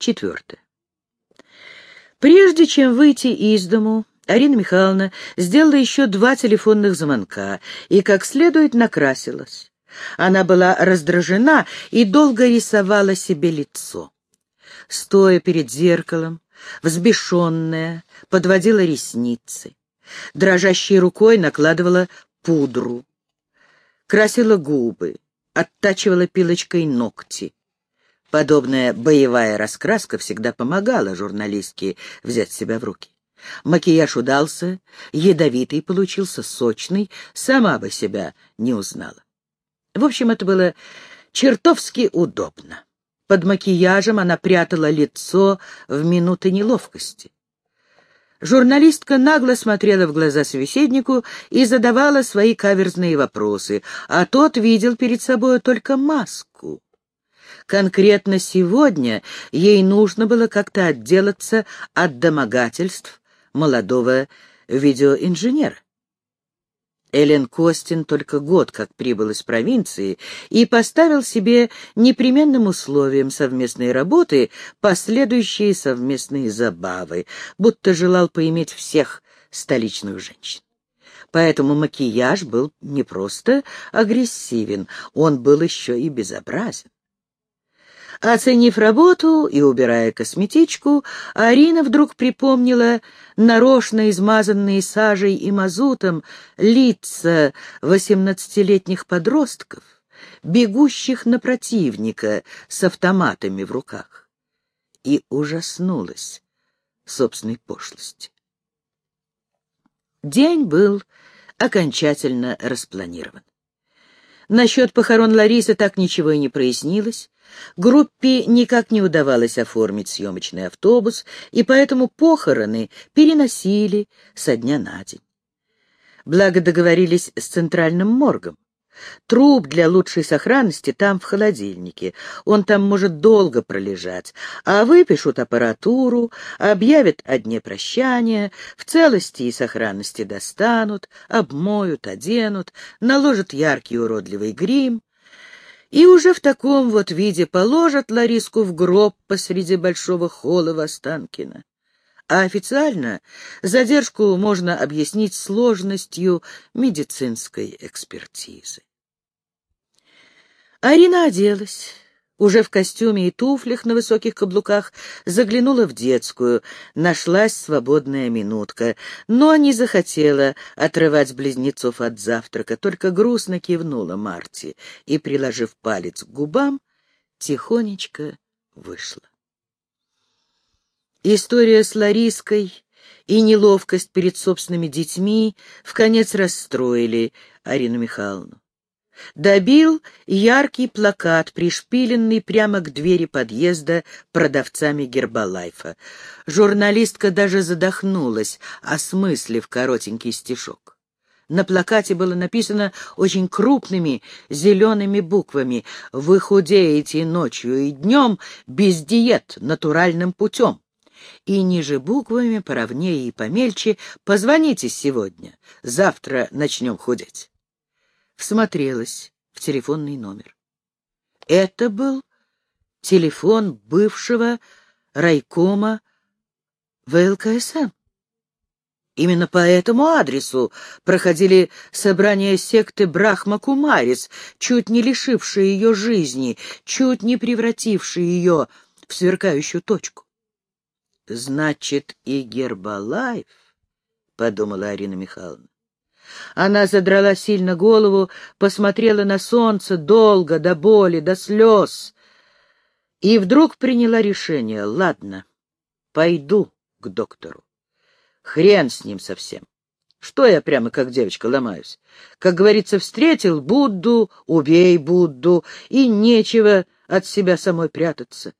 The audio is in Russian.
Четвертое. Прежде чем выйти из дому, Арина Михайловна сделала еще два телефонных звонка и как следует накрасилась. Она была раздражена и долго рисовала себе лицо. Стоя перед зеркалом, взбешенная, подводила ресницы. Дрожащей рукой накладывала пудру, красила губы, оттачивала пилочкой ногти. Подобная боевая раскраска всегда помогала журналистке взять себя в руки. Макияж удался, ядовитый получился, сочный, сама бы себя не узнала. В общем, это было чертовски удобно. Под макияжем она прятала лицо в минуты неловкости. Журналистка нагло смотрела в глаза собеседнику и задавала свои каверзные вопросы, а тот видел перед собой только маску. Конкретно сегодня ей нужно было как-то отделаться от домогательств молодого видеоинженера. Эллен Костин только год как прибыл из провинции и поставил себе непременным условием совместной работы последующие совместные забавы, будто желал поиметь всех столичных женщин. Поэтому макияж был не просто агрессивен, он был еще и безобразен. Оценив работу и убирая косметичку, Арина вдруг припомнила нарочно измазанные сажей и мазутом лица восемнадцатилетних подростков, бегущих на противника с автоматами в руках, и ужаснулась собственной пошлости. День был окончательно распланирован. Насчет похорон Ларисы так ничего и не прояснилось. Группе никак не удавалось оформить съемочный автобус, и поэтому похороны переносили со дня на день. Благо договорились с центральным моргом. Труп для лучшей сохранности там в холодильнике. Он там может долго пролежать. А выпишут аппаратуру, объявят о дне прощания, в целости и сохранности достанут, обмоют, оденут, наложат яркий уродливый грим. И уже в таком вот виде положат Лариску в гроб посреди большого холла в Останкино. А официально задержку можно объяснить сложностью медицинской экспертизы. Арина оделась, уже в костюме и туфлях на высоких каблуках, заглянула в детскую, нашлась свободная минутка, но не захотела отрывать близнецов от завтрака, только грустно кивнула Марти и, приложив палец к губам, тихонечко вышла. История с Лариской и неловкость перед собственными детьми в конец расстроили Арину Михайловну добил яркий плакат, пришпиленный прямо к двери подъезда продавцами Гербалайфа. Журналистка даже задохнулась, осмыслив коротенький стишок. На плакате было написано очень крупными зелеными буквами «Вы худеете ночью и днем без диет натуральным путем». И ниже буквами, поровнее и помельче, «Позвоните сегодня, завтра начнем худеть» всмотрелась в телефонный номер. Это был телефон бывшего райкома ВЛКСМ. Именно по этому адресу проходили собрания секты Брахма-Кумарис, чуть не лишившие ее жизни, чуть не превратившие ее в сверкающую точку. «Значит, и Гербалайф», — подумала Арина Михайловна. Она задрала сильно голову, посмотрела на солнце долго, до боли, до слез. И вдруг приняла решение. Ладно, пойду к доктору. Хрен с ним совсем. Что я прямо как девочка ломаюсь? Как говорится, встретил Будду, убей Будду, и нечего от себя самой прятаться.